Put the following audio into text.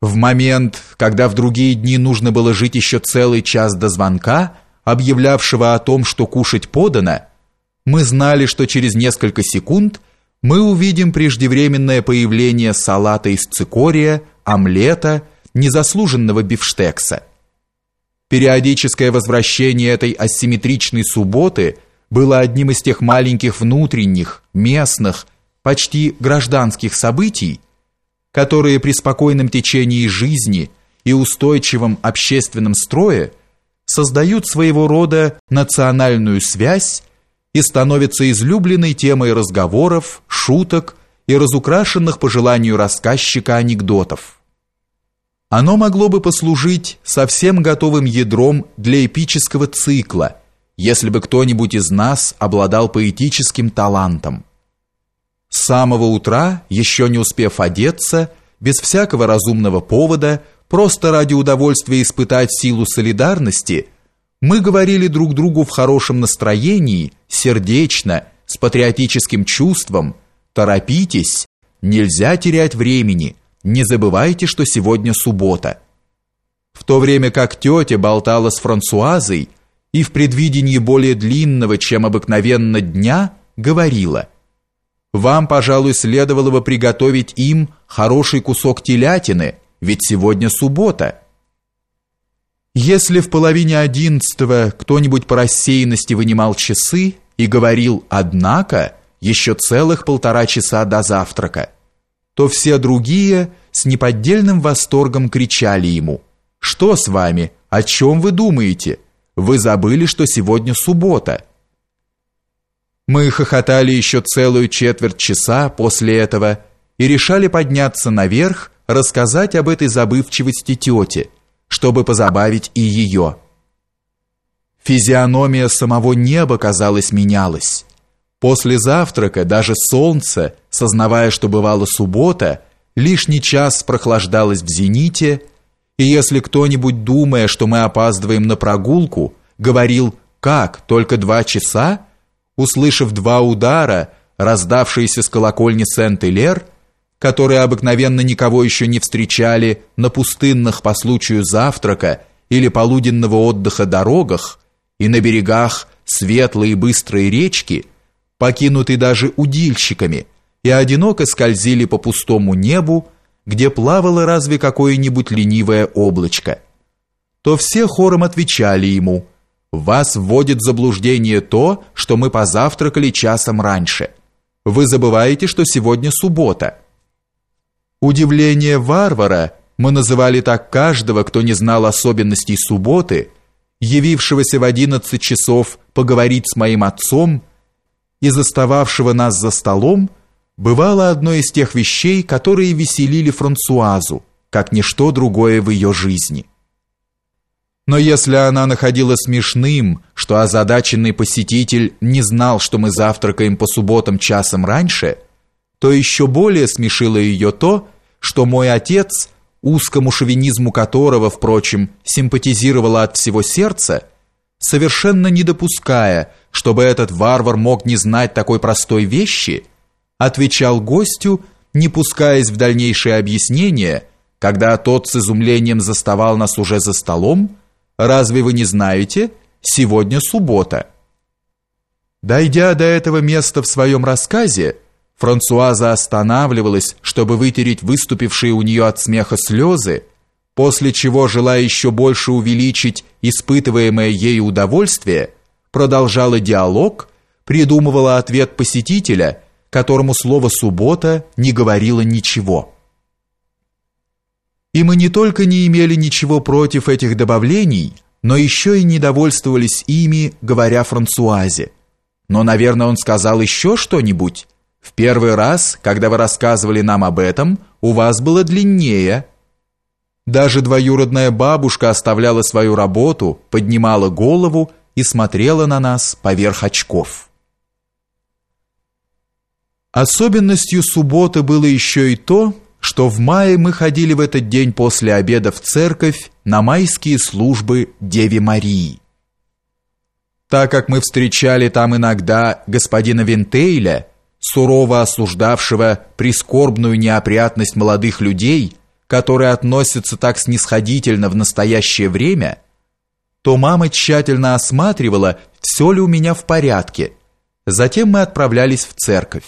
В момент, когда в другие дни нужно было жить еще целый час до звонка, объявлявшего о том, что кушать подано, мы знали, что через несколько секунд мы увидим преждевременное появление салата из цикория, омлета, незаслуженного бифштекса. Периодическое возвращение этой асимметричной субботы было одним из тех маленьких внутренних, местных, почти гражданских событий, которые при спокойном течении жизни и устойчивом общественном строе создают своего рода национальную связь и становятся излюбленной темой разговоров, шуток и разукрашенных по желанию рассказчика анекдотов. Оно могло бы послужить совсем готовым ядром для эпического цикла, если бы кто-нибудь из нас обладал поэтическим талантом. С самого утра, еще не успев одеться, без всякого разумного повода, просто ради удовольствия испытать силу солидарности, мы говорили друг другу в хорошем настроении, сердечно, с патриотическим чувством «Торопитесь, нельзя терять времени, не забывайте, что сегодня суббота». В то время как тетя болтала с Франсуазой и в предвидении более длинного, чем обыкновенно дня, говорила – вам, пожалуй, следовало бы приготовить им хороший кусок телятины, ведь сегодня суббота. Если в половине одиннадцатого кто-нибудь по рассеянности вынимал часы и говорил «однако» еще целых полтора часа до завтрака, то все другие с неподдельным восторгом кричали ему «Что с вами? О чем вы думаете? Вы забыли, что сегодня суббота». Мы хохотали еще целую четверть часа после этого и решали подняться наверх, рассказать об этой забывчивости тете, чтобы позабавить и ее. Физиономия самого неба, казалось, менялась. После завтрака даже солнце, сознавая, что бывала суббота, лишний час прохлаждалось в зените, и если кто-нибудь, думая, что мы опаздываем на прогулку, говорил «Как, только два часа?», услышав два удара, раздавшиеся с колокольни Сент-Илер, которые обыкновенно никого еще не встречали на пустынных по случаю завтрака или полуденного отдыха дорогах и на берегах светлой и быстрой речки, покинутой даже удильщиками, и одиноко скользили по пустому небу, где плавало разве какое-нибудь ленивое облачко, то все хором отвечали ему – вас вводит в заблуждение то, что мы позавтракали часом раньше. Вы забываете, что сегодня суббота. Удивление варвара мы называли так каждого, кто не знал особенностей субботы, явившегося в одиннадцать часов поговорить с моим отцом и застававшего нас за столом, бывало одной из тех вещей, которые веселили Франсуазу, как ничто другое в ее жизни. Но если она находила смешным, что озадаченный посетитель не знал, что мы завтракаем по субботам часом раньше, то еще более смешило ее то, что мой отец, узкому шовинизму которого, впрочем, симпатизировала от всего сердца, совершенно не допуская, чтобы этот варвар мог не знать такой простой вещи, отвечал гостю, не пускаясь в дальнейшие объяснения, когда тот с изумлением заставал нас уже за столом, Разве вы не знаете? Сегодня суббота. Дойдя до этого места в своем рассказе, Франсуаза останавливалась, чтобы вытереть выступившие у нее от смеха слезы, после чего, желая еще больше увеличить испытываемое ею удовольствие, продолжала диалог, придумывала ответ посетителя, которому слово «суббота» не говорило ничего. И мы не только не имели ничего против этих добавлений, но еще и недовольствовались ими, говоря Франсуазе. Но, наверное, он сказал еще что-нибудь. В первый раз, когда вы рассказывали нам об этом, у вас было длиннее. Даже двоюродная бабушка оставляла свою работу, поднимала голову и смотрела на нас поверх очков. Особенностью субботы было еще и то, что в мае мы ходили в этот день после обеда в церковь на майские службы Деве Марии. Так как мы встречали там иногда господина Винтейля, сурово осуждавшего прискорбную неопрятность молодых людей, которые относятся так снисходительно в настоящее время, то мама тщательно осматривала, все ли у меня в порядке. Затем мы отправлялись в церковь.